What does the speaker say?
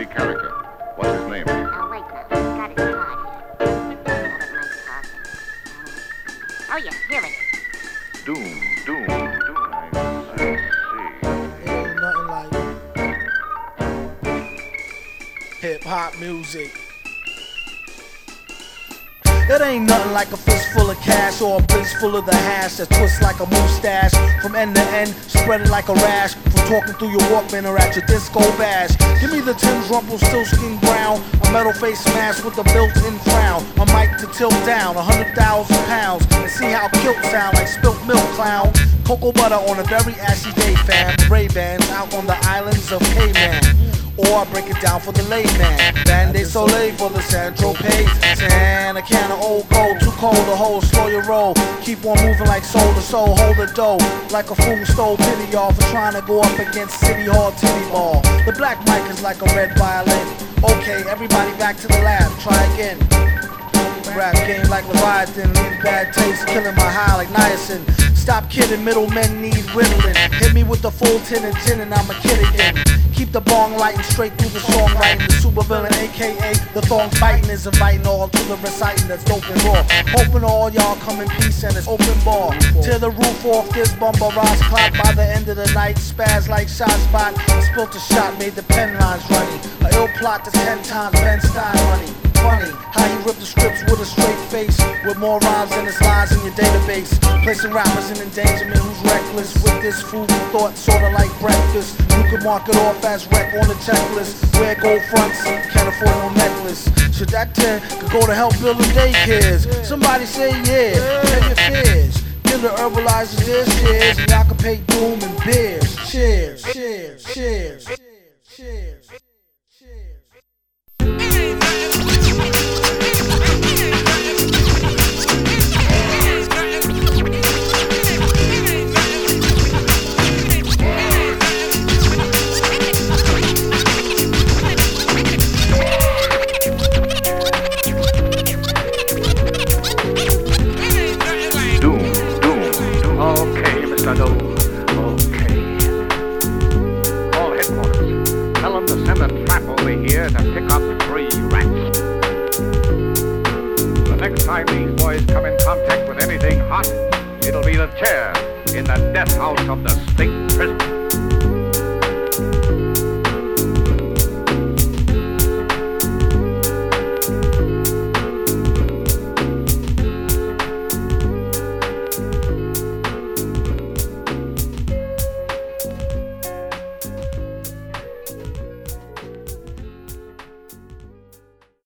shady character. What's his name? Now, wait now. Got his card here. Not a nice talking. Oh, yeah, here it is. Doom, Doom, Doom. I, I see. Ain't nothing like hip hop music. It ain't nothing like a fist full of cash or a blitz full of the hash that twists like a mustache from end to end, spreading like a rash from talking through your Walkman or at your disco bash. Give me the Tim's Rumplestiltskin brown, a metal face mask with a built-in frown, a mic to tilt down, a hundred thousand pounds, and see how kilt sound like spilt milk clown. Cocoa butter on a very ashy day, fam. Ray Bans out on the islands of Cayman. Or I break it down for the layman. Ban de Soleil for the San Tropez. And a can of old gold, too cold to hold, slow your roll. Keep on moving like soul to soul, hold the dough. Like a fool stole pity y'all for trying to go up against City Hall Titty Ball. The black mic is like a red violin. Okay, everybody back to the lab, try again. Rap game like Leviathan, in bad taste, killing my high like niacin. Stop kidding, middlemen need whittling. Hit me with the full tin and gin and I'm a kid again. Keep the bong lighting straight through the songwriting. The super villain, aka the thong biting, is inviting all to the reciting that's dope and raw. Hoping all y'all come in peace and it's open bar. Tear the roof off this bumper rise clock by the end of the night. Spaz like shot spot. Spilt a shot, made the pen lines running. A ill plot to ten times Ben Stein money funny how you rip the scripts with a straight face with more rhymes than its lines in your database. Placing rappers in endangerment who's reckless with this food for thought sorta like breakfast. You can mark it off as wreck on the checklist. Wear gold fronts can't afford no necklace. Should that 10 could go to help building daycares? Somebody say yeah tell your fears Give the herbalizers their shares and y'all can pay doom and beers cheers cheers cheers next time these boys come in contact with anything hot, it'll be the chair in the death house of the state prison.